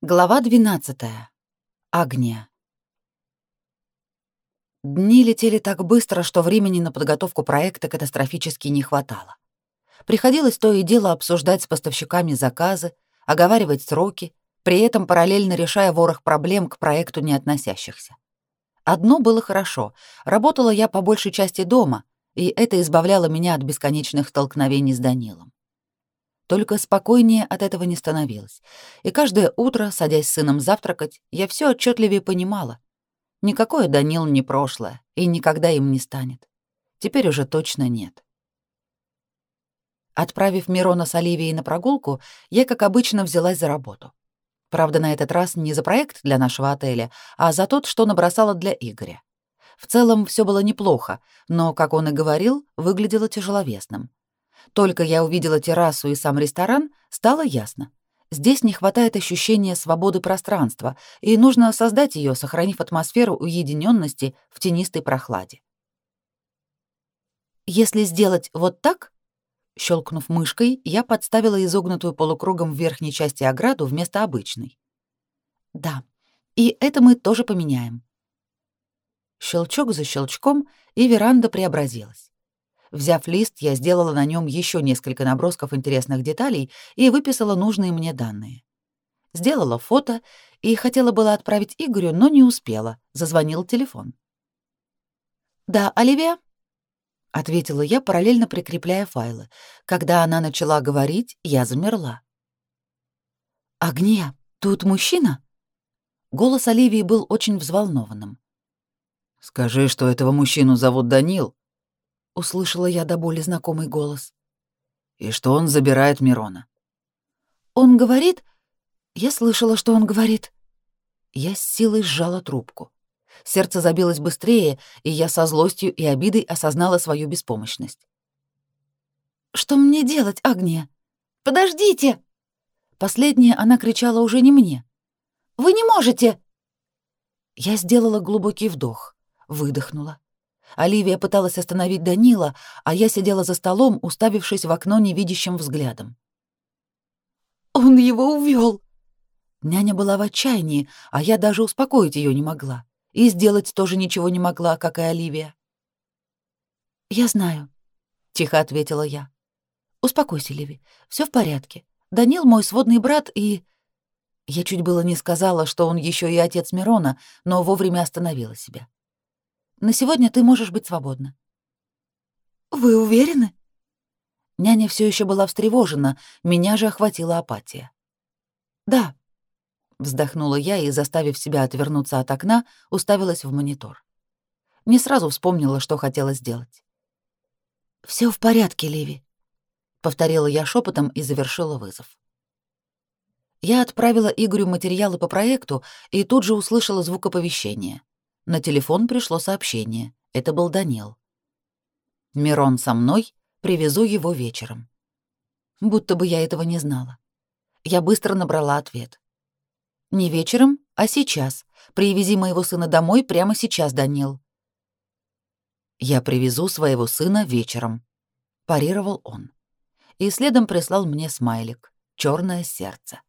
Глава 12. Агния. Дни летели так быстро, что времени на подготовку проекта катастрофически не хватало. Приходилось то и дело обсуждать с поставщиками заказы, оговаривать сроки, при этом параллельно решая ворох проблем к проекту не относящихся. Одно было хорошо — работала я по большей части дома, и это избавляло меня от бесконечных столкновений с Данилом. Только спокойнее от этого не становилось. И каждое утро, садясь с сыном завтракать, я все отчетливее понимала. Никакое Данил не прошлое, и никогда им не станет. Теперь уже точно нет. Отправив Мирона с Оливией на прогулку, я, как обычно, взялась за работу. Правда, на этот раз не за проект для нашего отеля, а за тот, что набросала для Игоря. В целом все было неплохо, но, как он и говорил, выглядело тяжеловесным. Только я увидела террасу и сам ресторан, стало ясно. Здесь не хватает ощущения свободы пространства, и нужно создать ее, сохранив атмосферу уединенности в тенистой прохладе. Если сделать вот так, щелкнув мышкой, я подставила изогнутую полукругом в верхней части ограду вместо обычной. Да, и это мы тоже поменяем. Щелчок за щелчком, и веранда преобразилась. Взяв лист, я сделала на нем еще несколько набросков интересных деталей и выписала нужные мне данные. Сделала фото и хотела было отправить Игорю, но не успела. Зазвонил телефон. «Да, Оливия?» — ответила я, параллельно прикрепляя файлы. Когда она начала говорить, я замерла. «Агния, тут мужчина?» Голос Оливии был очень взволнованным. «Скажи, что этого мужчину зовут Данил, услышала я до боли знакомый голос. И что он забирает Мирона. Он говорит? Я слышала, что он говорит. Я с силой сжала трубку. Сердце забилось быстрее, и я со злостью и обидой осознала свою беспомощность. Что мне делать, Агния? Подождите! Последнее она кричала уже не мне. Вы не можете. Я сделала глубокий вдох, выдохнула. Оливия пыталась остановить Данила, а я сидела за столом, уставившись в окно невидящим взглядом. «Он его увёл!» Няня была в отчаянии, а я даже успокоить её не могла. И сделать тоже ничего не могла, как и Оливия. «Я знаю», — тихо ответила я. «Успокойся, Ливи, всё в порядке. Данил мой сводный брат и...» Я чуть было не сказала, что он ещё и отец Мирона, но вовремя остановила себя. На сегодня ты можешь быть свободна». «Вы уверены?» Няня все еще была встревожена, меня же охватила апатия. «Да», — вздохнула я и, заставив себя отвернуться от окна, уставилась в монитор. Не сразу вспомнила, что хотела сделать. Все в порядке, Ливи», — повторила я шепотом и завершила вызов. Я отправила Игорю материалы по проекту и тут же услышала звукоповещение. На телефон пришло сообщение. Это был Данил. «Мирон со мной, привезу его вечером». Будто бы я этого не знала. Я быстро набрала ответ. «Не вечером, а сейчас. Привези моего сына домой прямо сейчас, Данил». «Я привезу своего сына вечером», — парировал он. И следом прислал мне смайлик, черное сердце.